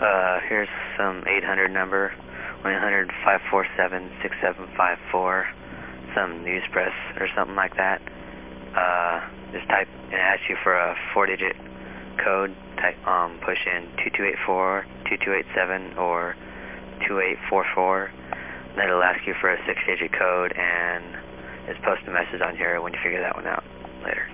Uh, here's some 800 number, 1-800-547-6754, some news press or something like that. Uh, just type and ask you for a four-digit code. Type, um, push in 2284, 2287, or 2844. Then it'll ask you for a six-digit code and just post a message on here when you figure that one out later.